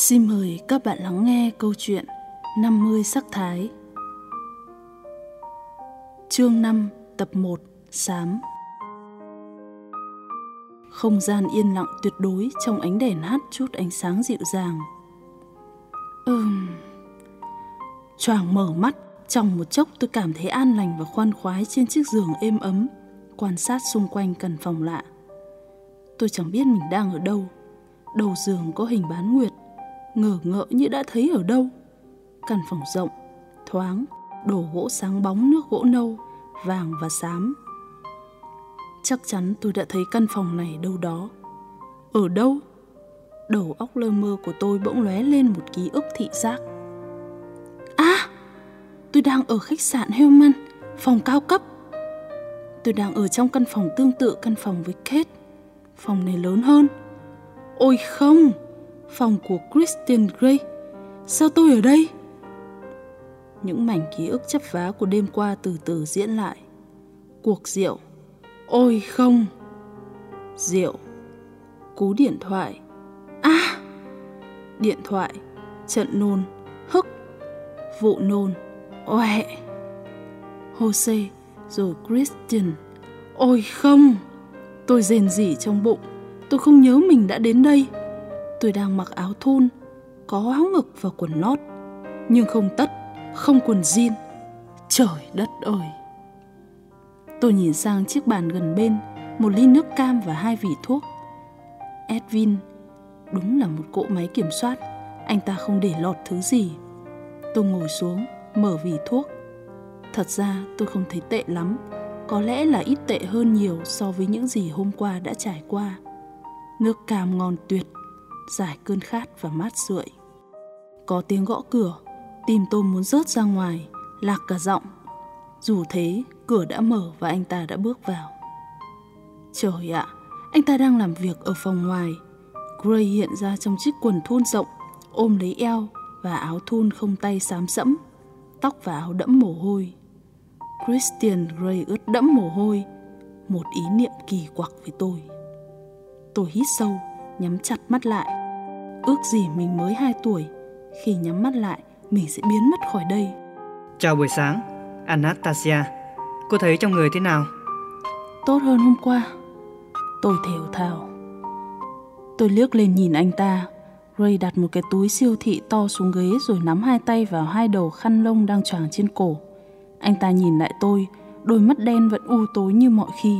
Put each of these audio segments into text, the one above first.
Xin mời các bạn lắng nghe câu chuyện 50 sắc thái. Chương 5, tập 1, Sám. Không gian yên lặng tuyệt đối trong ánh đèn hát chút ánh sáng dịu dàng. Ừm. Choàng mở mắt, trong một chốc tôi cảm thấy an lành và khoan khoái trên chiếc giường êm ấm, quan sát xung quanh căn phòng lạ. Tôi chẳng biết mình đang ở đâu. Đầu giường có hình bán nguyệt, ngờ ngợ như đã thấy ở đâu. Căn phòng rộng, thoáng, đổ gỗ sáng bóng nước gỗ nâu, vàng và xám. Chắc chắn tôi đã thấy căn phòng này đâu đó. Ở đâu? Đầu óc lơ mơ của tôi bỗng lóe lên một ký ức thị giác. À! Tôi đang ở khách sạn Hillman, phòng cao cấp. Tôi đang ở trong căn phòng tương tự căn phòng với Kate. Phòng này lớn hơn. Ôi không! Phòng của Christian Grey. Sao tôi ở đây? Những mảnh ký ức chấp vá của đêm qua từ từ diễn lại. Cuộc rượu. Ôi không! Rượu. Cú điện thoại. À! Điện thoại. Trận nôn. Hức. Vụ nôn. Oẹ. Jose. Rồi Christian. Ôi không! Tôi rền rỉ trong bụng. Tôi không nhớ mình đã đến đây. Tôi đang mặc áo thun, có áo ngực và quần lót, nhưng không tất, không quần jean. Trời đất ơi! Tôi nhìn sang chiếc bàn gần bên, một ly nước cam và hai vỉ thuốc. Edwin, đúng là một cỗ máy kiểm soát, anh ta không để lọt thứ gì. Tôi ngồi xuống, mở vỉ thuốc. Thật ra tôi không thấy tệ lắm, có lẽ là ít tệ hơn nhiều so với những gì hôm qua đã trải qua. Nước cam ngon tuyệt, giải cơn khát và mát rượi. Có tiếng gõ cửa, tim tôi muốn rớt ra ngoài, lạc cả giọng. Dù thế, cửa đã mở và anh ta đã bước vào. Trời ạ, anh ta đang làm việc ở phòng ngoài. Gray hiện ra trong chiếc quần thun rộng, ôm lấy eo và áo thun không tay xám sẫm, tóc và áo đẫm mồ hôi. Christian Gray ướt đẫm mồ hôi, một ý niệm kỳ quặc với tôi. Tôi hít sâu, nhắm chặt mắt lại. Ước gì mình mới 2 tuổi, khi nhắm mắt lại, mình sẽ biến mất khỏi đây. Chào buổi sáng, Anastasia. Cô thấy trong người thế nào? Tốt hơn hôm qua. Tôi thều thào. Tôi liếc lên nhìn anh ta. Ray đặt một cái túi siêu thị to xuống ghế rồi nắm hai tay vào hai đầu khăn lông đang choàng trên cổ. Anh ta nhìn lại tôi, đôi mắt đen vẫn u tối như mọi khi.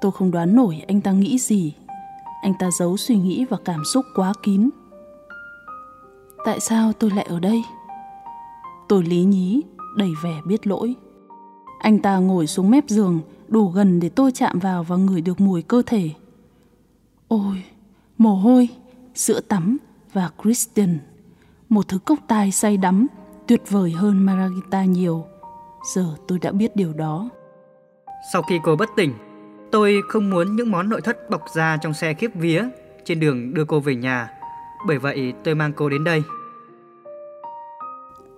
Tôi không đoán nổi anh ta nghĩ gì. Anh ta giấu suy nghĩ và cảm xúc quá kín. Tại sao tôi lại ở đây? Tôi lý nhí, đầy vẻ biết lỗi. Anh ta ngồi xuống mép giường, đủ gần để tôi chạm vào và ngửi được mùi cơ thể. Ôi, mồ hôi, sữa tắm và Christian. Một thứ cốc tai say đắm, tuyệt vời hơn Margarita nhiều. Giờ tôi đã biết điều đó. Sau khi cô bất tỉnh, tôi không muốn những món nội thất bọc ra trong xe khiếp vía trên đường đưa cô về nhà. Bởi vậy tôi mang cô đến đây.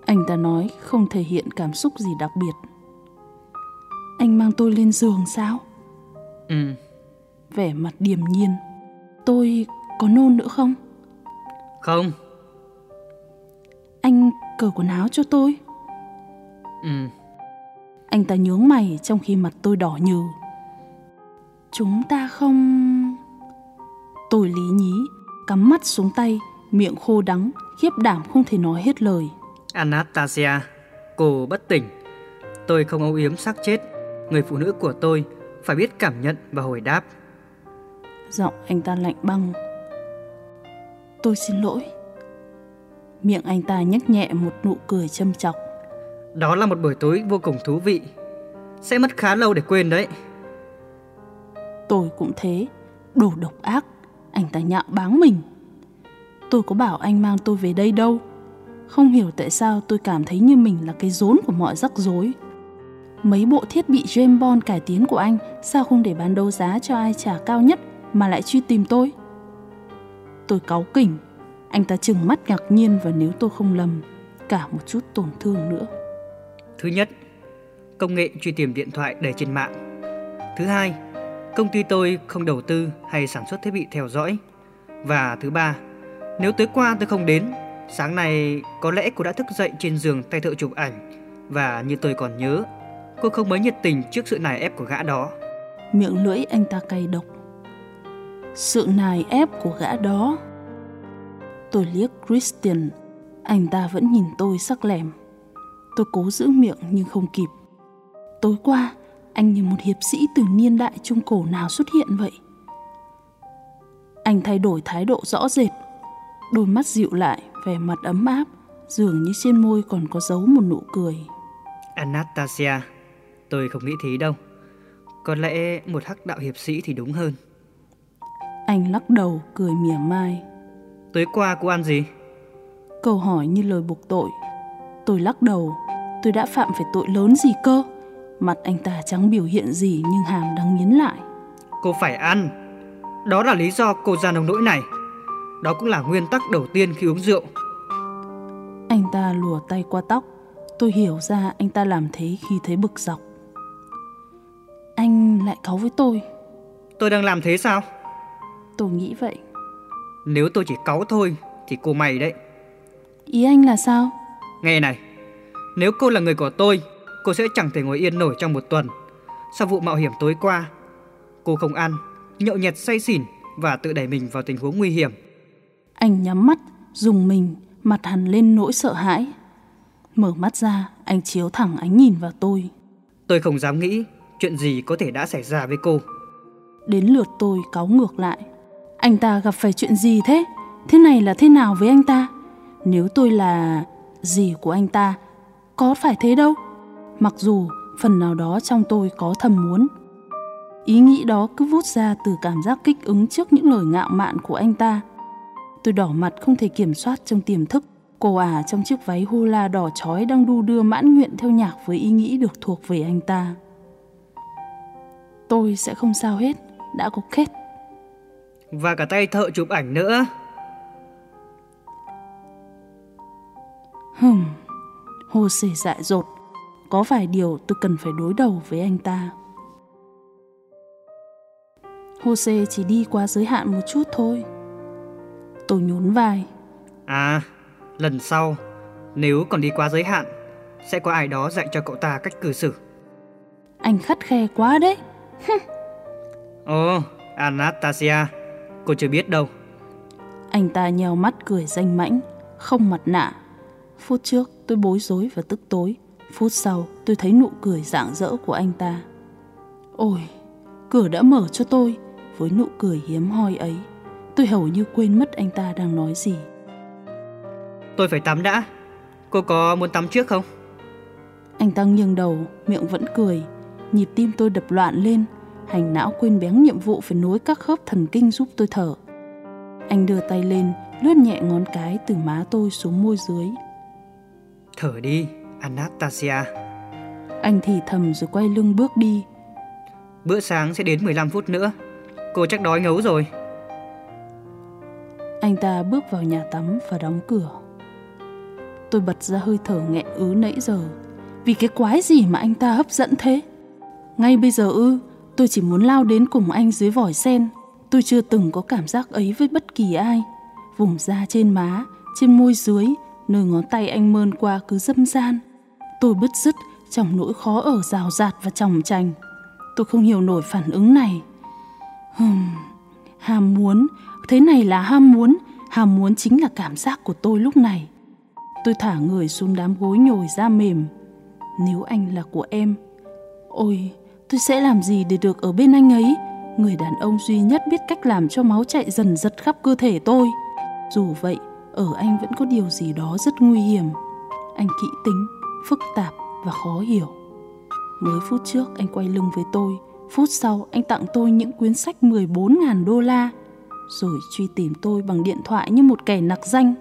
Anh ta nói không thể hiện cảm xúc gì đặc biệt. Anh mang tôi lên giường sao? Ừ, Vẻ mặt điềm nhiên. Tôi có nôn nữa không? không, Anh cởi quần áo cho tôi. ừ, Anh ta nhướng mày trong khi mặt tôi đỏ nhừ. Chúng ta không... Tôi lý nhí, cắm mắt xuống tay, miệng khô đắng, khiếp đảm không thể nói hết lời. Anastasia, cô bất tỉnh. Tôi không âu yếm xác chết. Người phụ nữ của tôi phải biết cảm nhận và hồi đáp. Giọng anh ta lạnh băng. Tôi xin lỗi. Miệng anh ta nhếch nhẹ một nụ cười châm chọc. Đó là một buổi tối vô cùng thú vị. Sẽ mất khá lâu để quên đấy. Tôi cũng thế. Đồ độc ác. Anh ta nhạo báng mình. Tôi có bảo anh mang tôi về đây đâu. Không hiểu tại sao tôi cảm thấy như mình là cái rốn của mọi rắc rối. Mấy bộ thiết bị James Bond cải tiến của anh sao không để bán đấu giá cho ai trả cao nhất mà lại truy tìm tôi? Tôi cáu kỉnh. Anh ta trừng mắt ngạc nhiên và nếu tôi không lầm, cả một chút tổn thương nữa. Thứ nhất, công nghệ truy tìm điện thoại đầy trên mạng. Thứ hai, công ty tôi không đầu tư hay sản xuất thiết bị theo dõi. Và thứ ba, nếu tối qua tôi không đến, sáng nay có lẽ cô đã thức dậy trên giường tay thợ chụp ảnh và như tôi còn nhớ, cô không mấy nhiệt tình trước sự nài ép của gã đó. Miệng lưỡi anh ta cay độc. Sự nài ép của gã đó. Tôi liếc Christian, anh ta vẫn nhìn tôi sắc lẻm. Tôi cố giữ miệng nhưng không kịp. Tối qua, anh như một hiệp sĩ từ niên đại trung cổ nào xuất hiện vậy. Anh thay đổi thái độ rõ rệt. Đôi mắt dịu lại, vẻ mặt ấm áp, dường như trên môi còn có dấu một nụ cười. Anastasia, tôi không nghĩ thế đâu. Có lẽ một hắc đạo hiệp sĩ thì đúng hơn. Anh lắc đầu, cười mỉa mai. Tối qua cô ăn gì? Câu hỏi như lời buộc tội. Tôi lắc đầu, tôi đã phạm phải tội lớn gì cơ? Mặt anh ta chẳng biểu hiện gì nhưng hàm đang nghiến lại. Cô phải ăn. Đó là lý do cô ra nông nỗi này. Đó cũng là nguyên tắc đầu tiên khi uống rượu. Anh ta lùa tay qua tóc. Tôi hiểu ra anh ta làm thế khi thấy bực dọc. Anh lại cáu với tôi. Tôi đang làm thế sao? Tôi nghĩ vậy. Nếu tôi chỉ cáu thôi thì cô mày đấy. Ý anh là sao? Nghe này, nếu cô là người của tôi, cô sẽ chẳng thể ngồi yên nổi trong một tuần. Sau vụ mạo hiểm tối qua, cô không ăn, nhậu nhẹt say xỉn và tự đẩy mình vào tình huống nguy hiểm. Anh nhắm mắt, dùng mình, mặt hằn lên nỗi sợ hãi. Mở mắt ra, anh chiếu thẳng ánh nhìn vào tôi. Tôi không dám nghĩ chuyện gì có thể đã xảy ra với cô. Đến lượt tôi cáu ngược lại. Anh ta gặp phải chuyện gì thế? Thế này là thế nào với anh ta? Nếu tôi là gì của anh ta, có phải thế đâu. Mặc dù phần nào đó trong tôi có thầm muốn. Ý nghĩ đó cứ vút ra từ cảm giác kích ứng trước những lời ngạo mạn của anh ta. Tôi đỏ mặt không thể kiểm soát trong tiềm thức. Cô ả trong chiếc váy hula đỏ chói đang đu đưa mãn nguyện theo nhạc với ý nghĩ được thuộc về anh ta. Tôi sẽ không sao hết, đã có kết. Và cả tay thợ chụp ảnh nữa. Hừm, hồ sể dại dột. Có vài điều tôi cần phải đối đầu với anh ta. Jose chỉ đi qua giới hạn một chút thôi. Tôi nhún vai. À, lần sau, nếu còn đi qua giới hạn, sẽ có ai đó dạy cho cậu ta cách cư xử. Anh khắt khe quá đấy. Ồ, Anastasia, cô chưa biết đâu. Anh ta nheo mắt cười danh mãnh, không mặt nạ. Phút trước tôi bối rối và tức tối. Phút sau tôi thấy nụ cười rạng rỡ của anh ta. Ôi, cửa đã mở cho tôi với nụ cười hiếm hoi ấy. Tôi hầu như quên mất anh ta đang nói gì. Tôi phải tắm đã. Cô có muốn tắm trước không? Anh ta nghiêng đầu, miệng vẫn cười. Nhịp tim tôi đập loạn lên. Hành não quên béng nhiệm vụ phải nối các khớp thần kinh giúp tôi thở. Anh đưa tay lên, lướt nhẹ ngón cái từ má tôi xuống môi dưới. Thở đi, Anastasia. Anh thì thầm rồi quay lưng bước đi. Bữa sáng sẽ đến 15 phút nữa. Cô chắc đói ngấu rồi. Anh ta bước vào nhà tắm và đóng cửa. Tôi bật ra hơi thở nghẹn ứ nãy giờ. Vì cái quái gì mà anh ta hấp dẫn thế? Ngay bây giờ ư, tôi chỉ muốn lao đến cùng anh dưới vòi sen. Tôi chưa từng có cảm giác ấy với bất kỳ ai. Vùng da trên má, trên môi dưới, nơi ngón tay anh mơn qua cứ dâm gian. Tôi bứt rứt trong nỗi khó ở rào rạt và chồng chành. Tôi không hiểu nổi phản ứng này. Hừm, ham muốn, thế này là ham muốn, ham muốn chính là cảm giác của tôi lúc này. Tôi thả người xuống đám gối nhồi da mềm. Nếu anh là của em, ôi, tôi sẽ làm gì để được ở bên anh ấy? Người đàn ông duy nhất biết cách làm cho máu chạy dần dật khắp cơ thể tôi. Dù vậy, ở anh vẫn có điều gì đó rất nguy hiểm. Anh kỹ tính, phức tạp và khó hiểu. Mới phút trước anh quay lưng với tôi, phút sau anh tặng tôi những quyển sách 14.000 đô la, rồi truy tìm tôi bằng điện thoại như một kẻ nặc danh.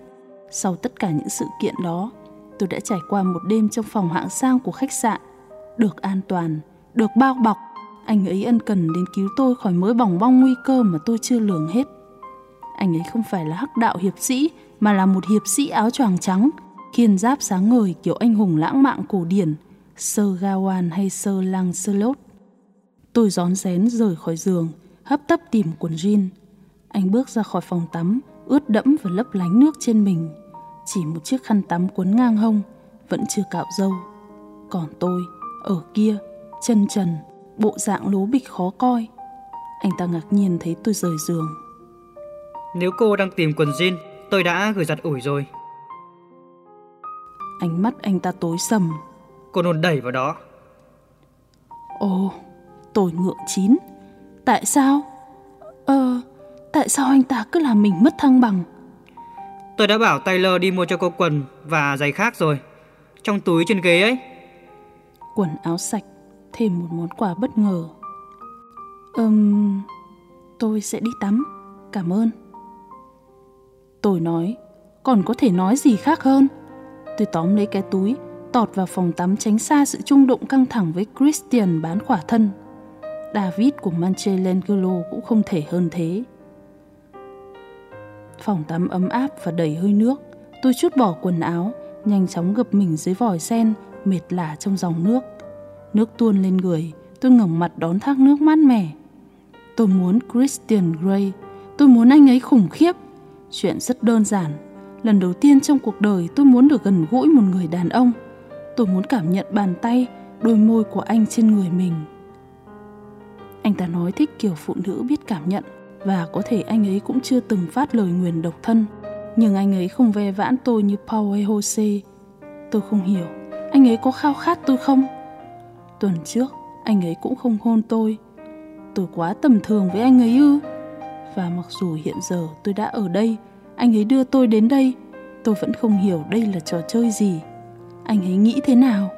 Sau tất cả những sự kiện đó, tôi đã trải qua một đêm trong phòng hạng sang của khách sạn, được an toàn, được bao bọc. Anh ấy ân cần đến cứu tôi khỏi mối bỏng bong nguy cơ mà tôi chưa lường hết. Anh ấy không phải là hắc đạo hiệp sĩ, mà là một hiệp sĩ áo choàng trắng, khiên giáp sáng ngời kiểu anh hùng lãng mạn cổ điển, Sơ Gawain hay Sơ Lancelot. Tôi rón rén rời khỏi giường, hấp tấp tìm quần jean. Anh bước ra khỏi phòng tắm, ướt đẫm và lấp lánh nước trên mình. Chỉ một chiếc khăn tắm cuốn ngang hông, vẫn chưa cạo râu. Còn tôi, ở kia, chân trần, bộ dạng lố bịch khó coi. Anh ta ngạc nhiên thấy tôi rời giường. Nếu cô đang tìm quần jean, tôi đã gửi giặt ủi rồi. Ánh mắt anh ta tối sầm. Cô nôn đẩy vào đó. Ồ, tôi ngượng chín. Tại sao? Ờ, tại sao anh ta cứ làm mình mất thăng bằng? Tôi đã bảo Taylor đi mua cho cô quần và giày khác rồi. Trong túi trên ghế ấy. Quần áo sạch, thêm một món quà bất ngờ. Ừm, tôi sẽ đi tắm. Cảm ơn. Tôi nói, còn có thể nói gì khác hơn? Tôi tóm lấy cái túi, tọt vào phòng tắm tránh xa sự trung động căng thẳng với Christian bán khỏa thân. David của Manchelangelo cũng không thể hơn thế. Phòng tắm ấm áp và đầy hơi nước, tôi chút bỏ quần áo, nhanh chóng gập mình dưới vòi sen, mệt lả trong dòng nước. Nước tuôn lên người, tôi ngẩng mặt đón thác nước mát mẻ. Tôi muốn Christian Grey, tôi muốn anh ấy khủng khiếp. Chuyện rất đơn giản. Lần đầu tiên trong cuộc đời tôi muốn được gần gũi một người đàn ông. Tôi muốn cảm nhận bàn tay, đôi môi của anh trên người mình. Anh ta nói thích kiểu phụ nữ biết cảm nhận và có thể anh ấy cũng chưa từng phát lời nguyền độc thân. Nhưng anh ấy không ve vãn tôi như Paul hay Jose. Tôi không hiểu, anh ấy có khao khát tôi không? Tuần trước, anh ấy cũng không hôn tôi. Tôi quá tầm thường với anh ấy ư? Và mặc dù hiện giờ tôi đã ở đây, anh ấy đưa tôi đến đây, tôi vẫn không hiểu đây là trò chơi gì. Anh ấy nghĩ thế nào?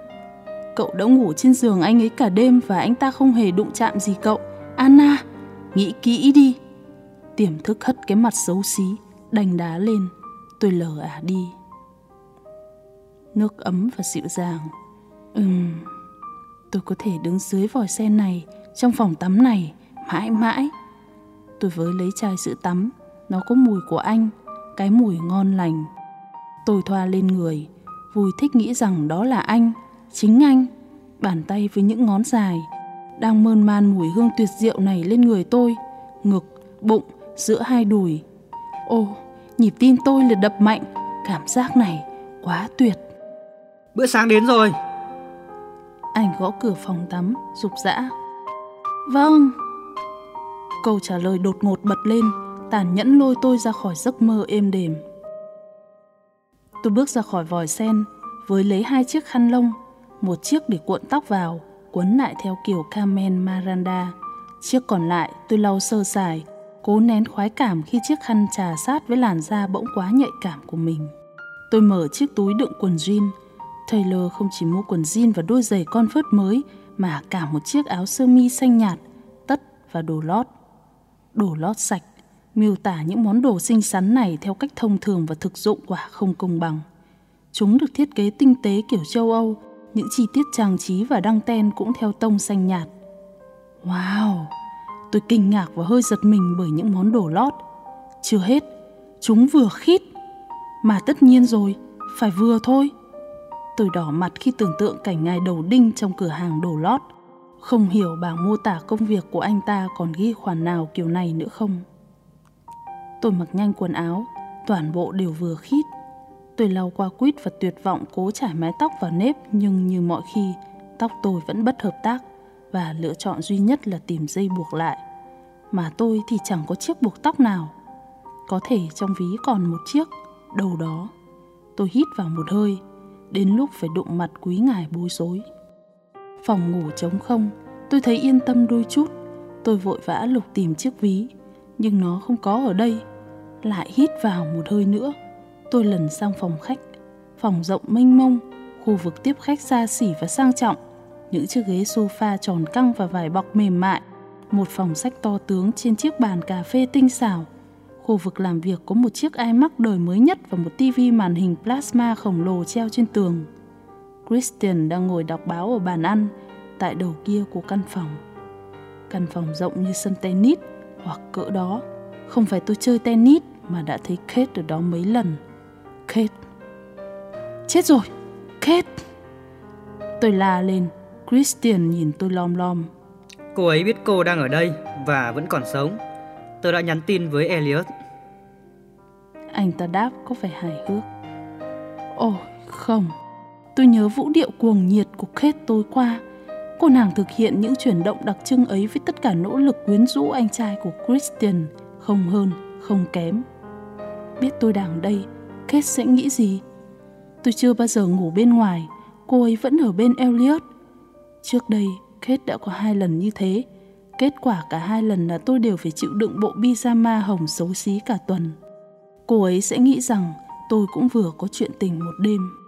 Cậu đã ngủ trên giường anh ấy cả đêm và anh ta không hề đụng chạm gì cậu. Anna, nghĩ kỹ đi. Tiềm thức hất cái mặt xấu xí, đành đá lên. Tôi lờ ả đi. Nước ấm và dịu dàng. Ừm, tôi có thể đứng dưới vòi sen này, trong phòng tắm này, mãi mãi. Tôi với lấy chai sữa tắm, nó có mùi của anh, cái mùi ngon lành. Tôi thoa lên người, vui thích nghĩ rằng đó là anh, chính anh, bàn tay với những ngón dài, đang mơn man mùi hương tuyệt diệu này lên người tôi, ngực, bụng, giữa hai đùi. Ô, nhịp tim tôi là đập mạnh, cảm giác này quá tuyệt. Bữa sáng đến rồi. Anh gõ cửa phòng tắm, rục rã. Vâng. Câu trả lời đột ngột bật lên, tàn nhẫn lôi tôi ra khỏi giấc mơ êm đềm. Tôi bước ra khỏi vòi sen, với lấy hai chiếc khăn lông, một chiếc để cuộn tóc vào, quấn lại theo kiểu Carmen Maranda. Chiếc còn lại tôi lau sơ sài, cố nén khoái cảm khi chiếc khăn trà sát với làn da bỗng quá nhạy cảm của mình. Tôi mở chiếc túi đựng quần jean. Taylor không chỉ mua quần jean và đôi giày con phớt mới, mà cả một chiếc áo sơ mi xanh nhạt, tất và đồ lót. Đồ lót sạch, miêu tả những món đồ xinh xắn này theo cách thông thường và thực dụng quả không công bằng. Chúng được thiết kế tinh tế kiểu châu Âu, những chi tiết trang trí và đăng ten cũng theo tông xanh nhạt. Wow! Tôi kinh ngạc và hơi giật mình bởi những món đồ lót. Chưa hết, chúng vừa khít. Mà tất nhiên rồi, phải vừa thôi. Tôi đỏ mặt khi tưởng tượng cảnh ngài đầu đinh trong cửa hàng đồ lót. Không hiểu bảng mô tả công việc của anh ta còn ghi khoản nào kiểu này nữa không. Tôi mặc nhanh quần áo, toàn bộ đều vừa khít. Tôi lau qua quýt và tuyệt vọng cố trải mái tóc vào nếp nhưng như mọi khi, tóc tôi vẫn bất hợp tác và lựa chọn duy nhất là tìm dây buộc lại. Mà tôi thì chẳng có chiếc buộc tóc nào. Có thể trong ví còn một chiếc, đâu đó. Tôi hít vào một hơi, đến lúc phải đụng mặt quý ngài bối rối. Phòng ngủ trống không, tôi thấy yên tâm đôi chút. Tôi vội vã lục tìm chiếc ví, nhưng nó không có ở đây. Lại hít vào một hơi nữa, tôi lần sang phòng khách. Phòng rộng mênh mông, khu vực tiếp khách xa xỉ và sang trọng. Những chiếc ghế sofa tròn căng và vải bọc mềm mại. Một phòng sách to tướng trên chiếc bàn cà phê tinh xảo. Khu vực làm việc có một chiếc iMac đời mới nhất và một tivi màn hình plasma khổng lồ treo trên tường. Christian đang ngồi đọc báo ở bàn ăn, tại đầu kia của căn phòng. Căn phòng rộng như sân tennis hoặc cỡ đó. Không phải tôi chơi tennis mà đã thấy Kate ở đó mấy lần. Kate. Chết rồi! Kate! Tôi la lên. Christian nhìn tôi lom lom. Cô ấy biết cô đang ở đây và vẫn còn sống. Tôi đã nhắn tin với Elliot. Anh ta đáp có vẻ hài hước. Ôi, không. Tôi nhớ vũ điệu cuồng nhiệt của Kate tối qua. Cô nàng thực hiện những chuyển động đặc trưng ấy với tất cả nỗ lực quyến rũ anh trai của Christian, không hơn, không kém. Biết tôi đang đây, Kate sẽ nghĩ gì? Tôi chưa bao giờ ngủ bên ngoài, cô ấy vẫn ở bên Elliot. Trước đây, Kate đã có hai lần như thế. Kết quả cả hai lần là tôi đều phải chịu đựng bộ pyjama hồng xấu xí cả tuần. Cô ấy sẽ nghĩ rằng tôi cũng vừa có chuyện tình một đêm.